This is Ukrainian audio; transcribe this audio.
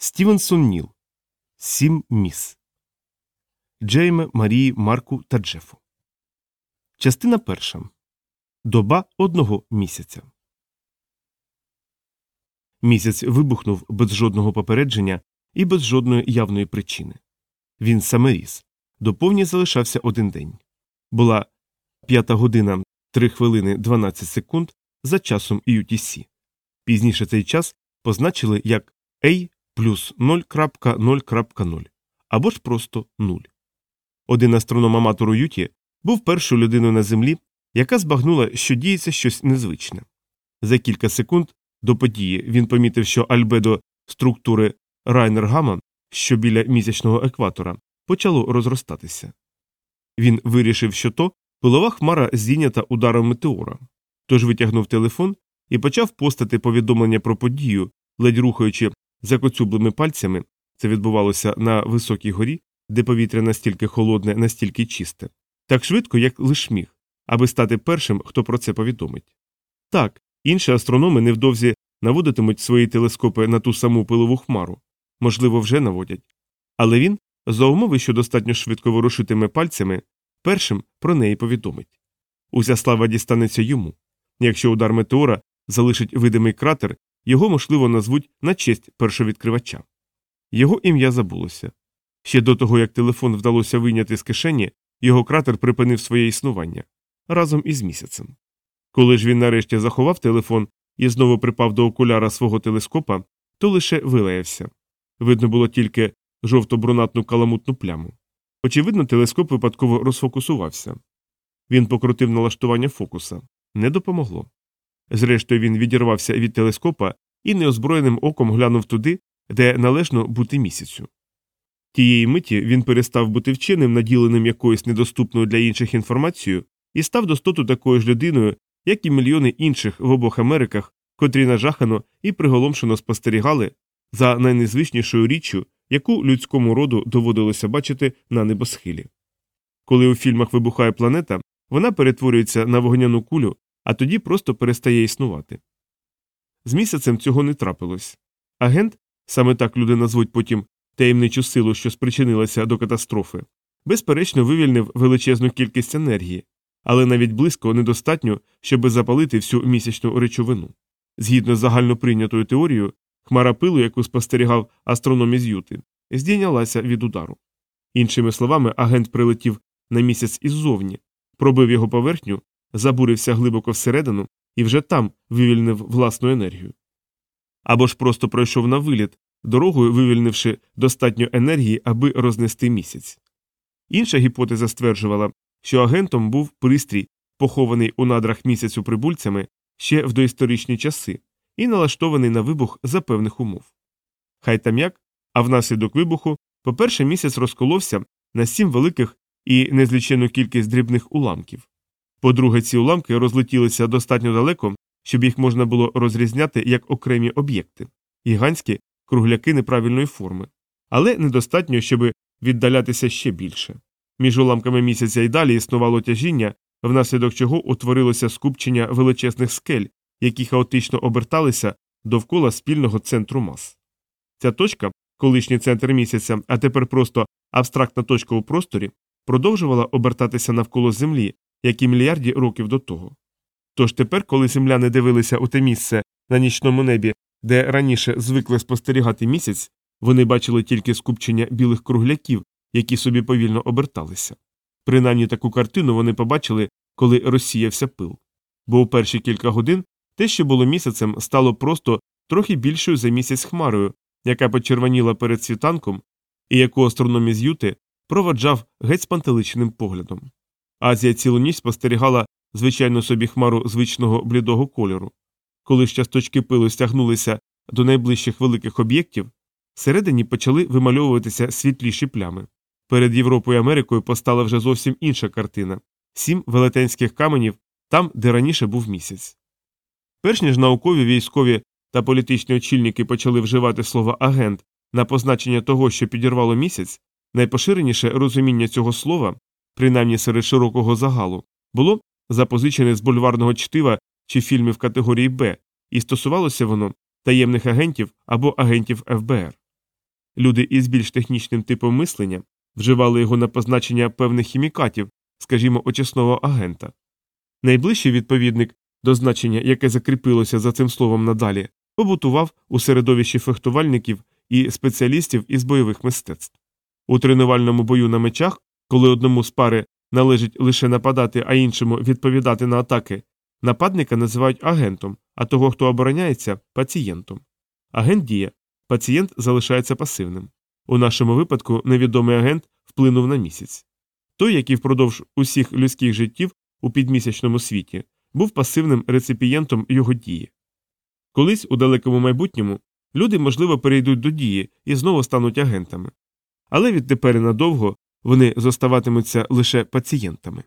Стівенсон Ніл. Сім міс. Джейме, Марії, Марку та Джефу. Частина перша. Доба одного місяця. Місяць вибухнув без жодного попередження і без жодної явної причини. Він саме ріс. До повні залишався один день. Була п'ята година 3 хвилини 12 секунд за часом UTC. Пізніше цей час позначили як A плюс 0.0.0 або ж просто 0. Один астроном аматор у Юті був першою людиною на землі, яка збагнула, що діється щось незвичне. За кілька секунд до події він помітив, що альбедо структури Райнер Гама, що біля місячного екватора, почало розростатися. Він вирішив, що то пилова хмара здійнята ударом метеора, тож витягнув телефон і почав постати повідомлення про подію, ледь рухаючи закоцюблими пальцями. Це відбувалося на високій горі, де повітря настільки холодне, настільки чисте, так швидко, як лиш міг, аби стати першим, хто про це повідомить. Так, інші астрономи невдовзі наводитимуть свої телескопи на ту саму пилову хмару, можливо, вже наводять. Але він, за умови, що достатньо швидко ворушитиме пальцями, першим про неї повідомить. Уся слава дістанеться йому. Якщо удар метеора залишить видимий кратер, його, можливо, назвуть на честь першовідкривача. Його ім'я забулося. Ще до того, як телефон вдалося вийняти з кишені, його кратер припинив своє існування разом із місяцем. Коли ж він нарешті заховав телефон і знову припав до окуляра свого телескопа, то лише вилаявся. Видно було тільки жовто-брунатну каламутну пляму. Очевидно, телескоп випадково розфокусувався. Він покрутив налаштування фокуса. Не допомогло. Зрештою, він відірвався від телескопа і неозброєним оком глянув туди, де належно бути місяцю. Тієї миті він перестав бути вченим, наділеним якоюсь недоступною для інших інформацією, і став достоту такою ж людиною, як і мільйони інших в обох Америках, котрі нажахано і приголомшено спостерігали за найнезвичнішою річчю, яку людському роду доводилося бачити на небосхилі. Коли у фільмах вибухає планета, вона перетворюється на вогняну кулю, а тоді просто перестає існувати. З місяцем цього не трапилось. Агент, саме так люди назвуть потім таємничу силу, що спричинилася до катастрофи, безперечно вивільнив величезну кількість енергії, але навіть близько недостатньо, щоб запалити всю місячну речовину. Згідно з загальноприйнятою теорією, хмара пилу, яку спостерігав астроном із Юти, здійнялася від удару. Іншими словами, агент прилетів на місяць іззовні, пробив його поверхню, забурився глибоко всередину і вже там вивільнив власну енергію. Або ж просто пройшов на виліт, дорогою вивільнивши достатньо енергії, аби рознести місяць. Інша гіпотеза стверджувала, що агентом був пристрій, похований у надрах місяцю прибульцями ще в доісторичні часи, і налаштований на вибух за певних умов. Хай там як, а внаслідок вибуху, по перше, місяць розколовся на сім великих і незлічену кількість дрібних уламків. По друге, ці уламки розлетілися достатньо далеко, щоб їх можна було розрізняти як окремі об'єкти, гігантські кругляки неправильної форми, але недостатньо, щоб віддалятися ще більше. Між уламками місяця і далі існувало тяжіння, внаслідок чого утворилося скупчення величезних скель, які хаотично оберталися довкола спільного центру мас. Ця точка, колишній центр місяця, а тепер просто абстрактна точка у просторі, продовжувала обертатися навколо Землі, як і мільярді років до того. Тож тепер, коли земляни дивилися у те місце на нічному небі, де раніше звикли спостерігати місяць, вони бачили тільки скупчення білих кругляків, які собі повільно оберталися. Принаймні таку картину вони побачили, коли розсіявся пил. Бо у перші кілька годин те, що було місяцем, стало просто трохи більшою за місяць хмарою, яка почервоніла перед світанком, і яку астроном із Юти проваджав геть спантеличним поглядом. Азія цілу ніч спостерігала звичайно собі хмару звичного блідого кольору. Коли ж часточки пилу стягнулися до найближчих великих об'єктів, всередині почали вимальовуватися світліші плями. Перед Європою і Америкою постала вже зовсім інша картина сім велетенських каменів там, де раніше був місяць. Перш ніж наукові, військові та політичні очільники почали вживати слово агент на позначення того, що підірвало місяць, найпоширеніше розуміння цього слова, принаймні серед широкого загалу, було запозичене з бульварного чтива чи фільмів категорії Б, і стосувалося воно таємних агентів або агентів ФБР. Люди із більш технічним типом мислення вживали його на позначення певних хімікатів, скажімо, очисного агента. Найближчий відповідник до значення, яке закріпилося за цим словом надалі, побутував у середовищі фехтувальників і спеціалістів із бойових мистецтв. У тренувальному бою на мечах, коли одному з пари належить лише нападати, а іншому відповідати на атаки, нападника називають агентом, а того, хто обороняється пацієнтом. Агент діє, пацієнт залишається пасивним. У нашому випадку невідомий агент вплинув на місяць. Той, який впродовж усіх людських життів у підмісячному світі був пасивним реципієнтом його дії. Колись у далекому майбутньому люди, можливо, перейдуть до дії і знову стануть агентами. Але відтепер і надовго вони зоставатимуться лише пацієнтами.